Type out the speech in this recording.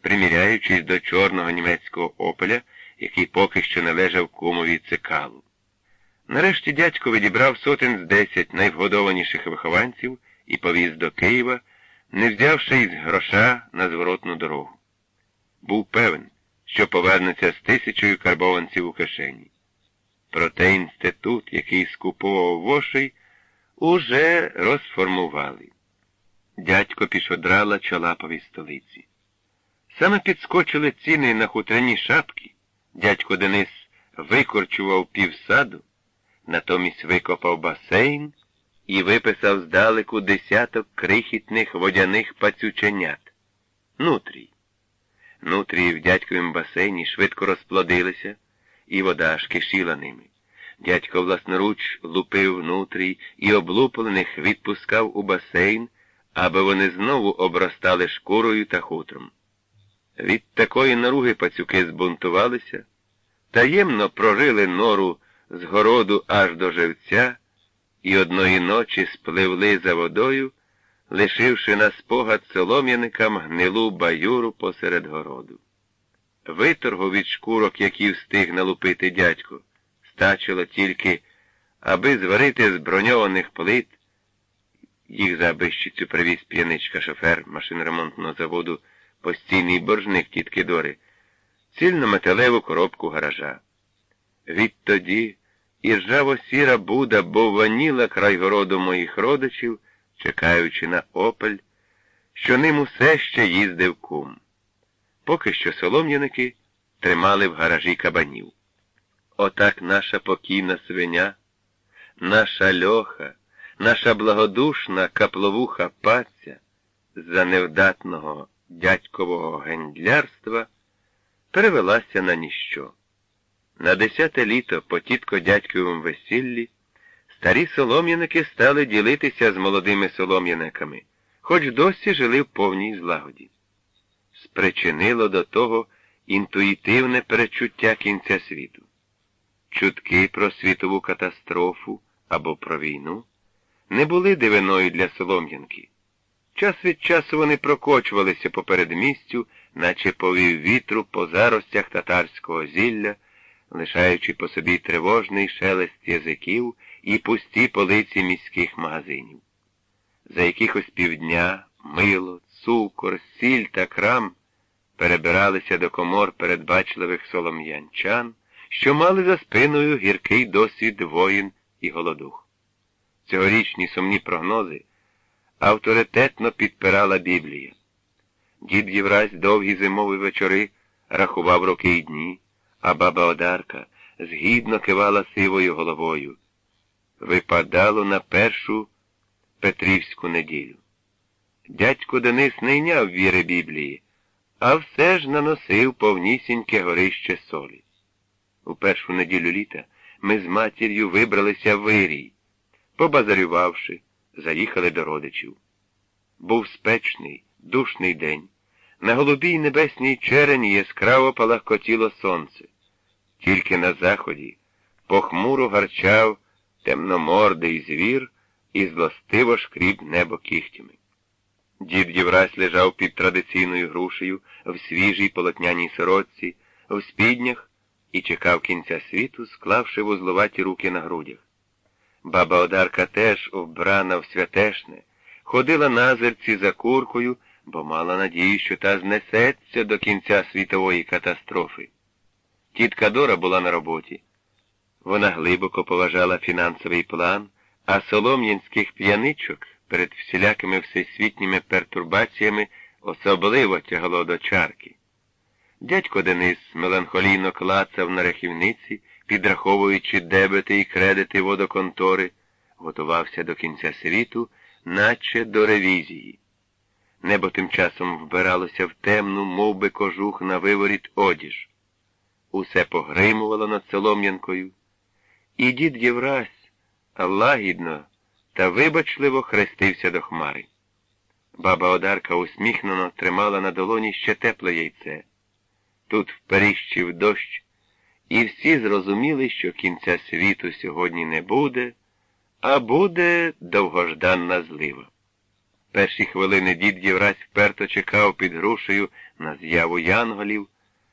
приміряючись до чорного німецького опеля, який поки що належав кумові цикалу. Нарешті дядько відібрав сотень з десять найвгодованіших вихованців і повіз до Києва, не взявши із гроша на зворотну дорогу. Був певен, що повернеться з тисячою карбованців у кишені. Проте інститут, який скуповував вошей, уже розформували. Дядько пішодрала чолаповій столиці. Саме підскочили ціни на хутряні шапки. Дядько Денис викорчував півсаду, натомість викопав басейн і виписав здалеку десяток крихітних водяних пацюченят. Нутрій. Нутрії в дядьковім басейні швидко розплодилися, і вода аж кишіла ними. Дядько власноруч лупив нутрій і облуплених відпускав у басейн, аби вони знову обростали шкурою та хутром. Від такої наруги пацюки збунтувалися, таємно прорили нору з городу аж до живця і одної ночі спливли за водою, лишивши на спогад солом'яникам гнилу баюру посеред городу. Виторгу від шкурок, які встиг налупити дядько, стачило тільки, аби зварити з броньованих плит. Їх за бищицю привіз п'яничка шофер машинремонтного заводу постійний боржник тітки Дори, цільно металеву коробку гаража. Відтоді і ржаво сіра буда бовваніла край городу моїх родичів, чекаючи на опель, що ним усе ще їздив кум. Поки що солом'яники тримали в гаражі кабанів. Отак наша покійна свиня, наша льоха, наша благодушна капловуха паця за невдатного дядькового гендлярства перевелася на ніщо. На десяте літо по тітко дядьковому весіллі старі солом'яники стали ділитися з молодими солом'яниками, хоч досі жили в повній злагоді. Спричинило до того інтуїтивне перечуття кінця світу. Чутки про світову катастрофу або про війну не були дивиною для солом'янки. Час від часу вони прокочувалися по передмістю, наче повів вітру по заростях татарського зілля, лишаючи по собі тривожний шелест язиків і пусті полиці міських магазинів. За якихось півдня мило, цукор, сіль та крам перебиралися до комор передбачливих солом'янчан, що мали за спиною гіркий досвід воїн і голодух. Цьогорічні сумні прогнози авторитетно підпирала Біблія. Дід Євразь довгі зимові вечори рахував роки й дні, а баба Одарка згідно кивала сивою головою. Випадало на першу Петрівську неділю. Дядько Денис не йняв віри Біблії, а все ж наносив повнісіньке горище солі. У першу неділю літа ми з матір'ю вибралися в Ірій, побазарювавши, заїхали до родичів. Був спечний, душний день. На голубій небесній черені яскраво палахкотіло сонце. Тільки на заході похмуро гарчав темномордий звір і злостиво шкріб небо кігтями. Дід Єврась лежав під традиційною грушею в свіжій полотняній сорочці, в спіднях і чекав кінця світу, склавши вузлуваті руки на грудях. Баба Одарка теж, вбрана в святешне, ходила на зерці за куркою, бо мала надію, що та знесеться до кінця світової катастрофи. Тітка Дора була на роботі. Вона глибоко поважала фінансовий план, а солом'янських п'яничок перед всілякими всесвітніми пертурбаціями особливо тягло до чарки. Дядько Денис меланхолійно клацав на рахівниці, підраховуючи дебети і кредити водоконтори, готувався до кінця світу, наче до ревізії. Небо тим часом вбиралося в темну, мов би кожух на виворіт одіж. Усе погримувало над солом'янкою. І дід Єврась лагідно та вибачливо хрестився до хмари. Баба Одарка усміхнено тримала на долоні ще тепле яйце. Тут вперіщив дощ, і всі зрозуміли, що кінця світу сьогодні не буде, а буде довгожданна злива. Перші хвилини дід Євразь вперто чекав під грушею на з'яву янголів.